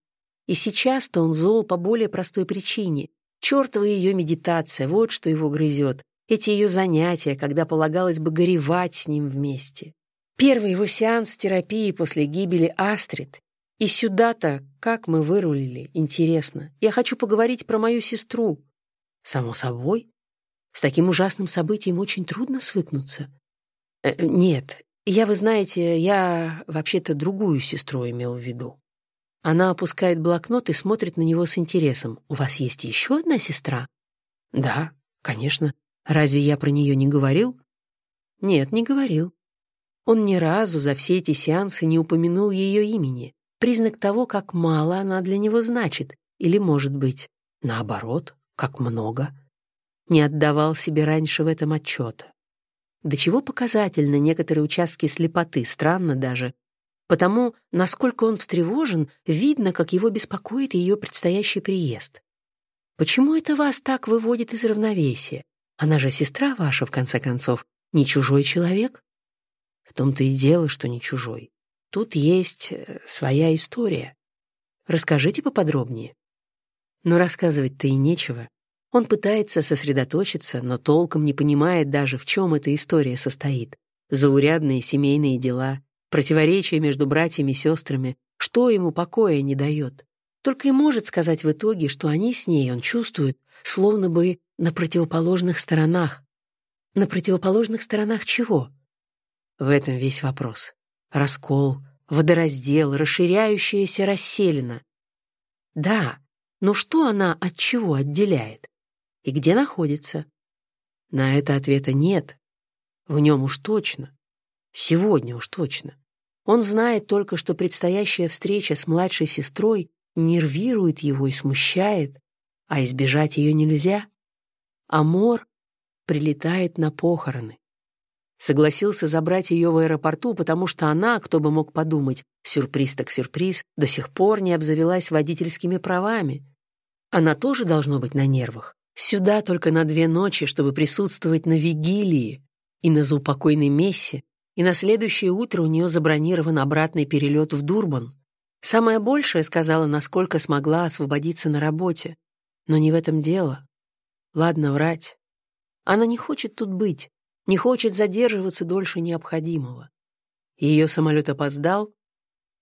И сейчас-то он зол по более простой причине. Чертова ее медитация, вот что его грызет. Эти ее занятия, когда полагалось бы горевать с ним вместе. Первый его сеанс терапии после гибели Астрид. И сюда-то как мы вырулили, интересно. Я хочу поговорить про мою сестру. Само собой. С таким ужасным событием очень трудно свыкнуться. Э, нет, я, вы знаете, я вообще-то другую сестру имел в виду. Она опускает блокнот и смотрит на него с интересом. «У вас есть еще одна сестра?» «Да, конечно. Разве я про нее не говорил?» «Нет, не говорил. Он ни разу за все эти сеансы не упомянул ее имени. Признак того, как мало она для него значит, или, может быть, наоборот, как много. Не отдавал себе раньше в этом отчета. До чего показательно некоторые участки слепоты, странно даже. Потому, насколько он встревожен, видно, как его беспокоит ее предстоящий приезд. Почему это вас так выводит из равновесия? Она же сестра ваша, в конце концов, не чужой человек? В том-то и дело, что не чужой. Тут есть э, своя история. Расскажите поподробнее. Но рассказывать-то и нечего. Он пытается сосредоточиться, но толком не понимает даже, в чем эта история состоит. Заурядные семейные дела, противоречия между братьями и сестрами, что ему покоя не дает. Только и может сказать в итоге, что они с ней, он чувствует, словно бы на противоположных сторонах. На противоположных сторонах чего? В этом весь вопрос. Раскол, водораздел, расширяющаяся расселена. Да, но что она от чего отделяет? И где находится? На это ответа нет. В нем уж точно. Сегодня уж точно. Он знает только, что предстоящая встреча с младшей сестрой нервирует его и смущает, а избежать ее нельзя. Амор прилетает на похороны. Согласился забрать ее в аэропорту, потому что она, кто бы мог подумать, сюрприз так сюрприз, до сих пор не обзавелась водительскими правами. Она тоже должно быть на нервах. Сюда только на две ночи, чтобы присутствовать на вигилии и на заупокойной мессе, и на следующее утро у нее забронирован обратный перелет в Дурбан. Самое большее сказала, насколько смогла освободиться на работе. Но не в этом дело. Ладно врать. Она не хочет тут быть не хочет задерживаться дольше необходимого. Ее самолет опоздал.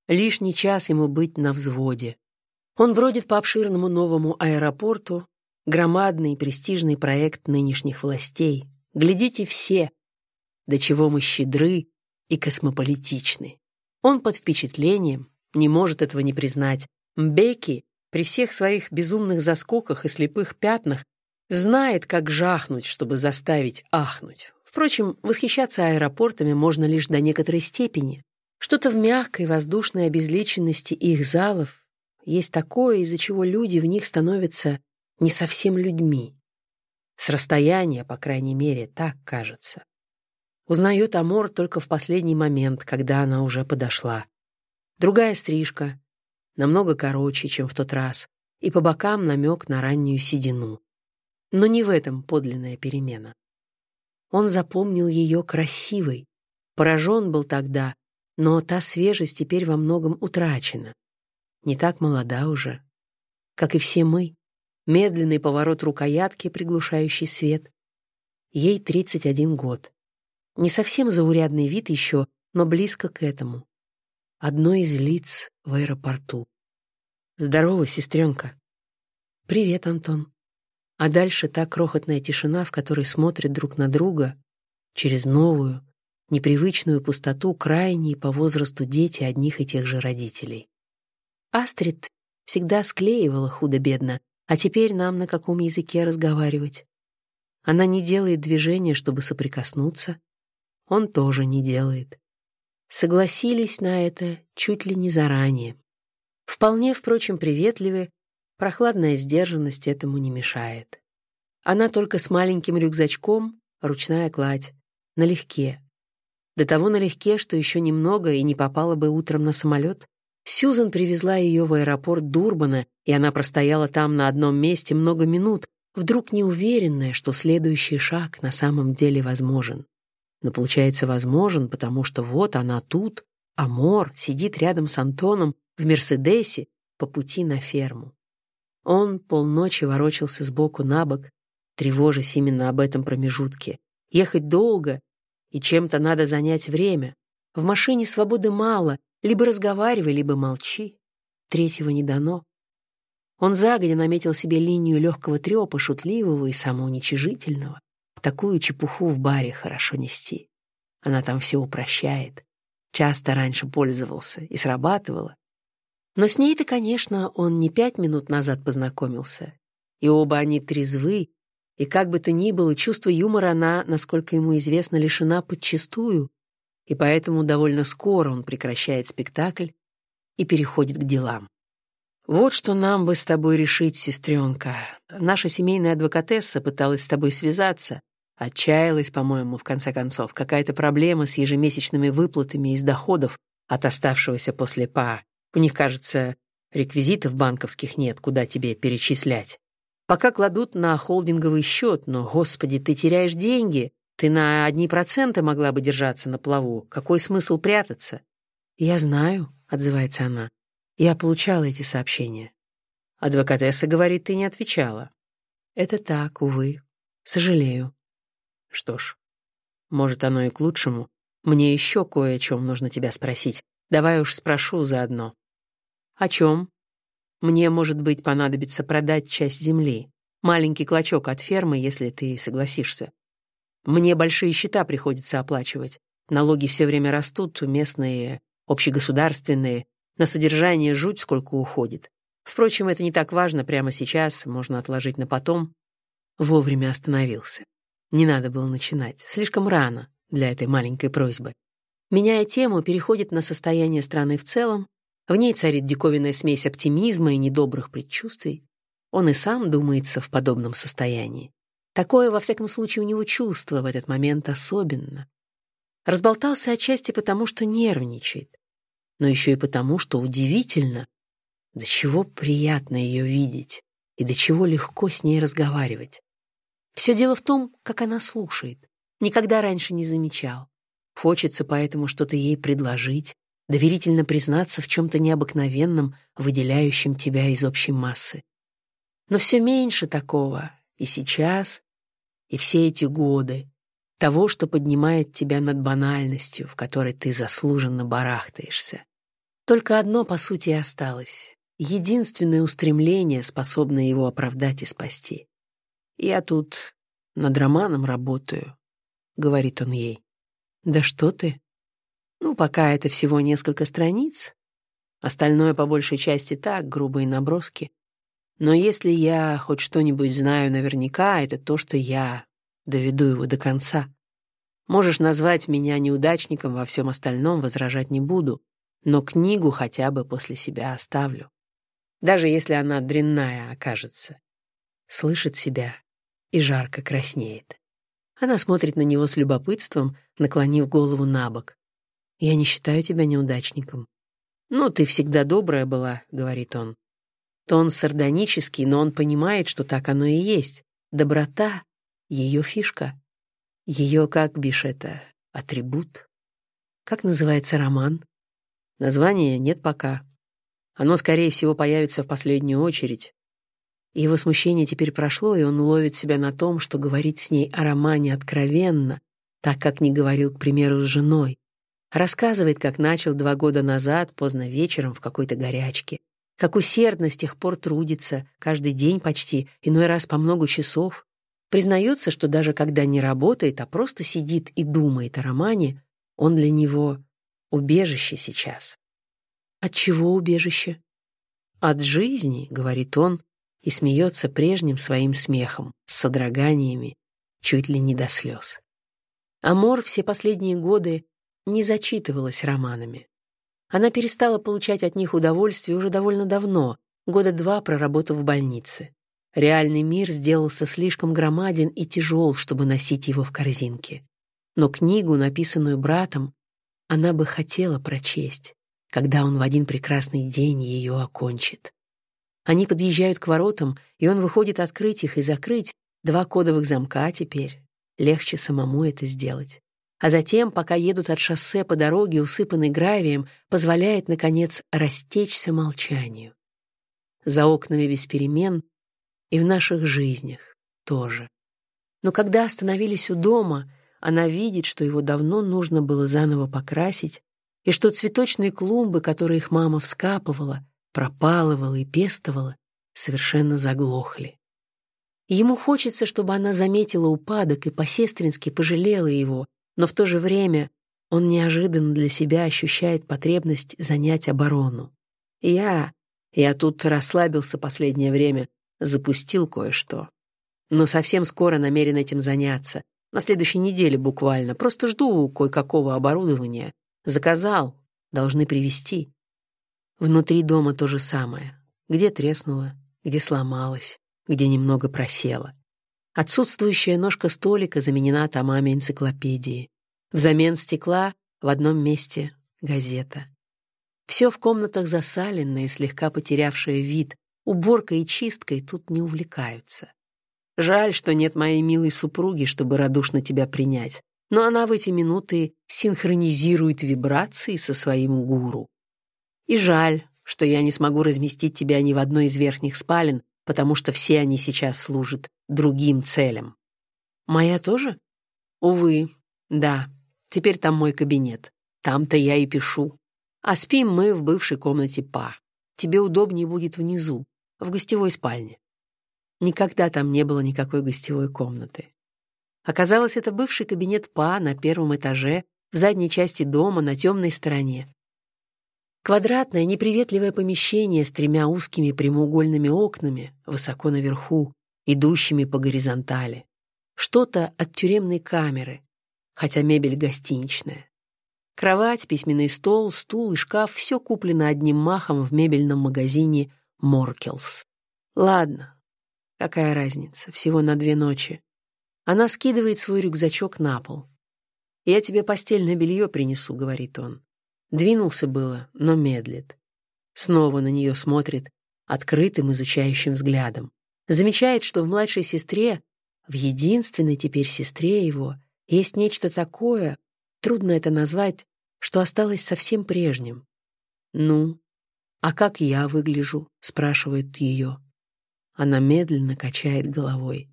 Лишний час ему быть на взводе. Он бродит по обширному новому аэропорту, громадный престижный проект нынешних властей. Глядите все, до чего мы щедры и космополитичны. Он под впечатлением, не может этого не признать. Мбеки при всех своих безумных заскоках и слепых пятнах знает, как жахнуть, чтобы заставить ахнуть. Впрочем, восхищаться аэропортами можно лишь до некоторой степени. Что-то в мягкой воздушной обезличенности их залов есть такое, из-за чего люди в них становятся не совсем людьми. С расстояния, по крайней мере, так кажется. Узнает Амор только в последний момент, когда она уже подошла. Другая стрижка, намного короче, чем в тот раз, и по бокам намек на раннюю седину. Но не в этом подлинная перемена. Он запомнил ее красивой, поражен был тогда, но та свежесть теперь во многом утрачена. Не так молода уже. Как и все мы, медленный поворот рукоятки, приглушающий свет. Ей 31 год. Не совсем заурядный вид еще, но близко к этому. Одно из лиц в аэропорту. «Здорово, сестренка». «Привет, Антон». А дальше та крохотная тишина, в которой смотрят друг на друга через новую, непривычную пустоту крайние по возрасту дети одних и тех же родителей. Астрид всегда склеивала худо-бедно, а теперь нам на каком языке разговаривать? Она не делает движения, чтобы соприкоснуться, он тоже не делает. Согласились на это чуть ли не заранее. Вполне, впрочем, приветливы, прохладная сдержанность этому не мешает. Она только с маленьким рюкзачком, ручная кладь, налегке. До того налегке, что еще немного и не попала бы утром на самолет. Сьюзан привезла ее в аэропорт Дурбана, и она простояла там на одном месте много минут, вдруг неуверенная, что следующий шаг на самом деле возможен но получается возможен, потому что вот она тут, а Мор сидит рядом с Антоном в Мерседесе по пути на ферму. Он полночи ворочался сбоку на бок, тревожась именно об этом промежутке. Ехать долго, и чем-то надо занять время. В машине свободы мало, либо разговаривай, либо молчи. Третьего не дано. Он загодя наметил себе линию легкого трепа, шутливого и самоуничижительного. Такую чепуху в баре хорошо нести. Она там все упрощает. Часто раньше пользовался и срабатывало. Но с ней-то, конечно, он не пять минут назад познакомился. И оба они трезвы, и как бы то ни было, чувство юмора она, насколько ему известно, лишена подчистую, и поэтому довольно скоро он прекращает спектакль и переходит к делам. «Вот что нам бы с тобой решить, сестренка. Наша семейная адвокатесса пыталась с тобой связаться, Отчаялась, по-моему, в конце концов. Какая-то проблема с ежемесячными выплатами из доходов от оставшегося после ПА. У них, кажется, реквизитов банковских нет, куда тебе перечислять. Пока кладут на холдинговый счет, но, господи, ты теряешь деньги. Ты на одни проценты могла бы держаться на плаву. Какой смысл прятаться? Я знаю, отзывается она. Я получала эти сообщения. Адвокатесса говорит, ты не отвечала. Это так, увы. Сожалею. Что ж, может, оно и к лучшему. Мне еще кое о чем нужно тебя спросить. Давай уж спрошу заодно. О чем? Мне, может быть, понадобится продать часть земли. Маленький клочок от фермы, если ты согласишься. Мне большие счета приходится оплачивать. Налоги все время растут, местные, общегосударственные. На содержание жуть сколько уходит. Впрочем, это не так важно прямо сейчас, можно отложить на потом. Вовремя остановился. Не надо было начинать. Слишком рано для этой маленькой просьбы. Меняя тему, переходит на состояние страны в целом. В ней царит диковинная смесь оптимизма и недобрых предчувствий. Он и сам думается в подобном состоянии. Такое, во всяком случае, у него чувство в этот момент особенно. Разболтался отчасти потому, что нервничает, но еще и потому, что удивительно, до чего приятно ее видеть и до чего легко с ней разговаривать. Все дело в том, как она слушает. Никогда раньше не замечал. Хочется поэтому что-то ей предложить, доверительно признаться в чем-то необыкновенном, выделяющем тебя из общей массы. Но все меньше такого и сейчас, и все эти годы, того, что поднимает тебя над банальностью, в которой ты заслуженно барахтаешься. Только одно, по сути, и осталось. Единственное устремление, способное его оправдать и спасти. «Я тут над романом работаю», — говорит он ей. «Да что ты? Ну, пока это всего несколько страниц. Остальное, по большей части, так, грубые наброски. Но если я хоть что-нибудь знаю наверняка, это то, что я доведу его до конца. Можешь назвать меня неудачником во всем остальном, возражать не буду, но книгу хотя бы после себя оставлю. Даже если она дрянная окажется. Слышит себя и жарко краснеет. Она смотрит на него с любопытством, наклонив голову на бок. «Я не считаю тебя неудачником». «Ну, ты всегда добрая была», — говорит он. Тон сардонический, но он понимает, что так оно и есть. Доброта — ее фишка. Ее, как бишь это, атрибут. Как называется роман? Названия нет пока. Оно, скорее всего, появится в последнюю очередь. Его смущение теперь прошло, и он ловит себя на том, что говорит с ней о романе откровенно, так как не говорил, к примеру, с женой. Рассказывает, как начал два года назад, поздно вечером, в какой-то горячке. Как усердно с тех пор трудится, каждый день почти, иной раз по много часов. Признается, что даже когда не работает, а просто сидит и думает о романе, он для него убежище сейчас. От чего убежище? От жизни, говорит он, и смеется прежним своим смехом, с содроганиями, чуть ли не до слез. Амор все последние годы не зачитывалась романами. Она перестала получать от них удовольствие уже довольно давно, года два проработав в больнице. Реальный мир сделался слишком громаден и тяжел, чтобы носить его в корзинке. Но книгу, написанную братом, она бы хотела прочесть, когда он в один прекрасный день ее окончит. Они подъезжают к воротам, и он выходит открыть их и закрыть. Два кодовых замка теперь. Легче самому это сделать. А затем, пока едут от шоссе по дороге, усыпанной гравием, позволяет, наконец, растечься молчанию. За окнами без перемен и в наших жизнях тоже. Но когда остановились у дома, она видит, что его давно нужно было заново покрасить, и что цветочные клумбы, которые их мама вскапывала, пропалывала и пестовала, совершенно заглохли. Ему хочется, чтобы она заметила упадок и по-сестрински пожалела его, но в то же время он неожиданно для себя ощущает потребность занять оборону. Я, я тут расслабился последнее время, запустил кое-что. Но совсем скоро намерен этим заняться. На следующей неделе буквально. Просто жду кое-какого оборудования. Заказал. Должны привезти. Внутри дома то же самое. Где треснуло, где сломалось, где немного просела. Отсутствующая ножка столика заменена томами энциклопедии. Взамен стекла в одном месте газета. Все в комнатах засаленное, слегка потерявшее вид. Уборкой и чисткой тут не увлекаются. Жаль, что нет моей милой супруги, чтобы радушно тебя принять. Но она в эти минуты синхронизирует вибрации со своим гуру. И жаль, что я не смогу разместить тебя ни в одной из верхних спален, потому что все они сейчас служат другим целям. Моя тоже? Увы, да. Теперь там мой кабинет. Там-то я и пишу. А спим мы в бывшей комнате Па. Тебе удобнее будет внизу, в гостевой спальне. Никогда там не было никакой гостевой комнаты. Оказалось, это бывший кабинет Па на первом этаже, в задней части дома, на темной стороне. Квадратное, неприветливое помещение с тремя узкими прямоугольными окнами, высоко наверху, идущими по горизонтали. Что-то от тюремной камеры, хотя мебель гостиничная. Кровать, письменный стол, стул и шкаф — все куплено одним махом в мебельном магазине «Моркелс». Ладно, какая разница, всего на две ночи. Она скидывает свой рюкзачок на пол. «Я тебе постельное белье принесу», — говорит он. Двинулся было, но медлит. Снова на нее смотрит открытым изучающим взглядом. Замечает, что в младшей сестре, в единственной теперь сестре его, есть нечто такое, трудно это назвать, что осталось совсем прежним. «Ну, а как я выгляжу?» — спрашивает ее. Она медленно качает головой.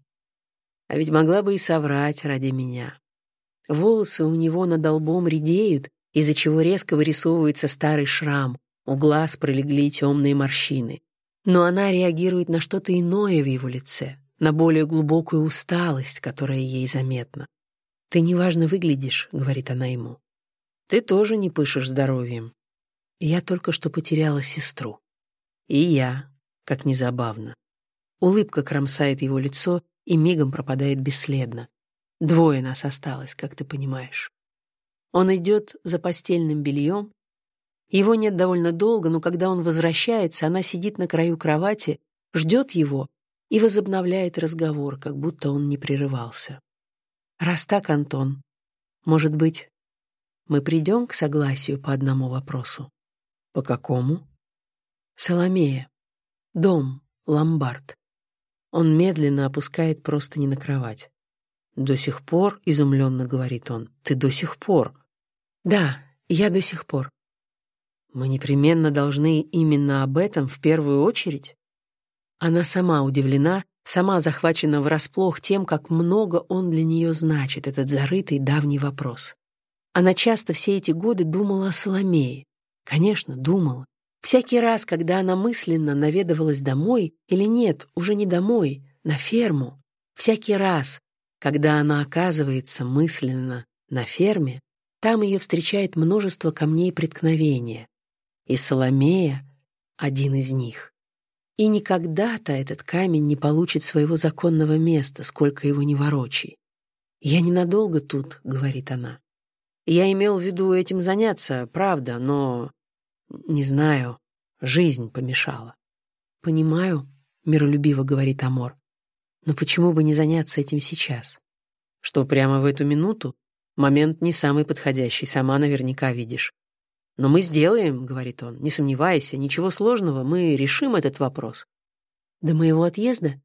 А ведь могла бы и соврать ради меня. Волосы у него над лбом редеют, из-за чего резко вырисовывается старый шрам, У глаз пролегли темные морщины. Но она реагирует на что-то иное в его лице, на более глубокую усталость, которая ей заметна. «Ты неважно выглядишь», — говорит она ему. «Ты тоже не пышешь здоровьем. Я только что потеряла сестру. И я, как незабавно. Улыбка кромсает его лицо и мигом пропадает бесследно. Двое нас осталось, как ты понимаешь. Он идет за постельным бельем. Его нет довольно долго, но когда он возвращается, она сидит на краю кровати, ждет его и возобновляет разговор, как будто он не прерывался. «Раз так, Антон, может быть, мы придем к согласию по одному вопросу?» «По какому?» «Соломея. Дом, ломбард. Он медленно опускает простыни на кровать. «До сих пор?» — изумленно говорит он. «Ты до сих пор?» «Да, я до сих пор». «Мы непременно должны именно об этом в первую очередь?» Она сама удивлена, сама захвачена врасплох тем, как много он для нее значит, этот зарытый давний вопрос. Она часто все эти годы думала о Соломее. Конечно, думала. Всякий раз, когда она мысленно наведывалась домой, или нет, уже не домой, на ферму, всякий раз, когда она оказывается мысленно на ферме, там ее встречает множество камней преткновения. И Соломея — один из них. И никогда-то этот камень не получит своего законного места, сколько его не ворочай. «Я ненадолго тут», — говорит она. «Я имел в виду этим заняться, правда, но не знаю, жизнь помешала. Понимаю, миролюбиво говорит Амор. Но почему бы не заняться этим сейчас? Что прямо в эту минуту? Момент не самый подходящий, сама наверняка видишь. Но мы сделаем, говорит он, не сомневайся, ничего сложного, мы решим этот вопрос. До моего отъезда?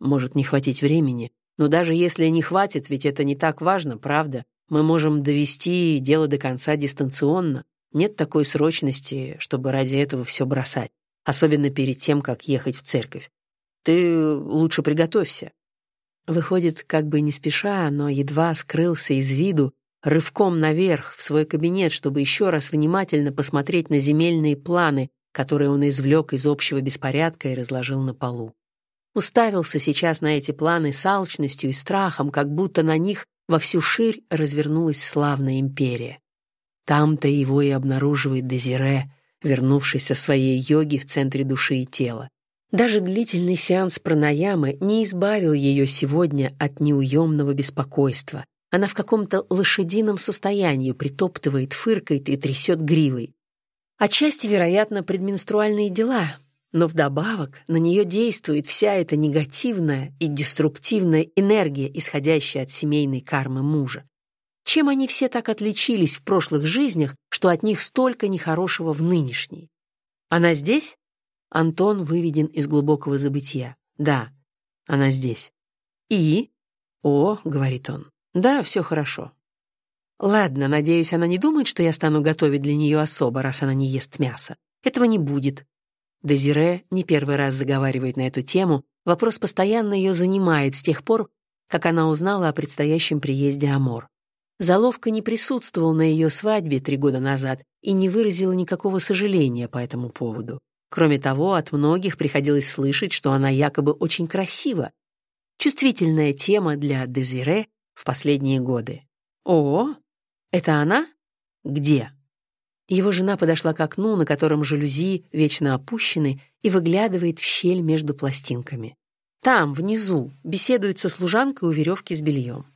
Может не хватить времени, но даже если не хватит, ведь это не так важно, правда? Мы можем довести дело до конца дистанционно. Нет такой срочности, чтобы ради этого все бросать, особенно перед тем, как ехать в церковь. Ты лучше приготовься. Выходит, как бы не спеша, но едва скрылся из виду, рывком наверх в свой кабинет, чтобы еще раз внимательно посмотреть на земельные планы, которые он извлек из общего беспорядка и разложил на полу. Уставился сейчас на эти планы с алчностью и страхом, как будто на них во всю ширь развернулась славная империя. Там-то его и обнаруживает Дезире, вернувшись со своей йоги в центре души и тела. Даже длительный сеанс пранаямы не избавил ее сегодня от неуемного беспокойства. Она в каком-то лошадином состоянии притоптывает, фыркает и трясет гривой. Отчасти, вероятно, предменструальные дела, но вдобавок на нее действует вся эта негативная и деструктивная энергия, исходящая от семейной кармы мужа. Чем они все так отличились в прошлых жизнях, что от них столько нехорошего в нынешней? Она здесь? Антон выведен из глубокого забытия. Да, она здесь. И? О, говорит он. Да, все хорошо. Ладно, надеюсь, она не думает, что я стану готовить для нее особо, раз она не ест мясо. Этого не будет. Дезире не первый раз заговаривает на эту тему, вопрос постоянно ее занимает с тех пор, как она узнала о предстоящем приезде Амор. Заловка не присутствовал на ее свадьбе три года назад и не выразила никакого сожаления по этому поводу. Кроме того, от многих приходилось слышать, что она якобы очень красива. Чувствительная тема для Дезире в последние годы. «О, это она? Где?» Его жена подошла к окну, на котором жалюзи вечно опущены, и выглядывает в щель между пластинками. Там, внизу, беседует со служанкой у веревки с бельем.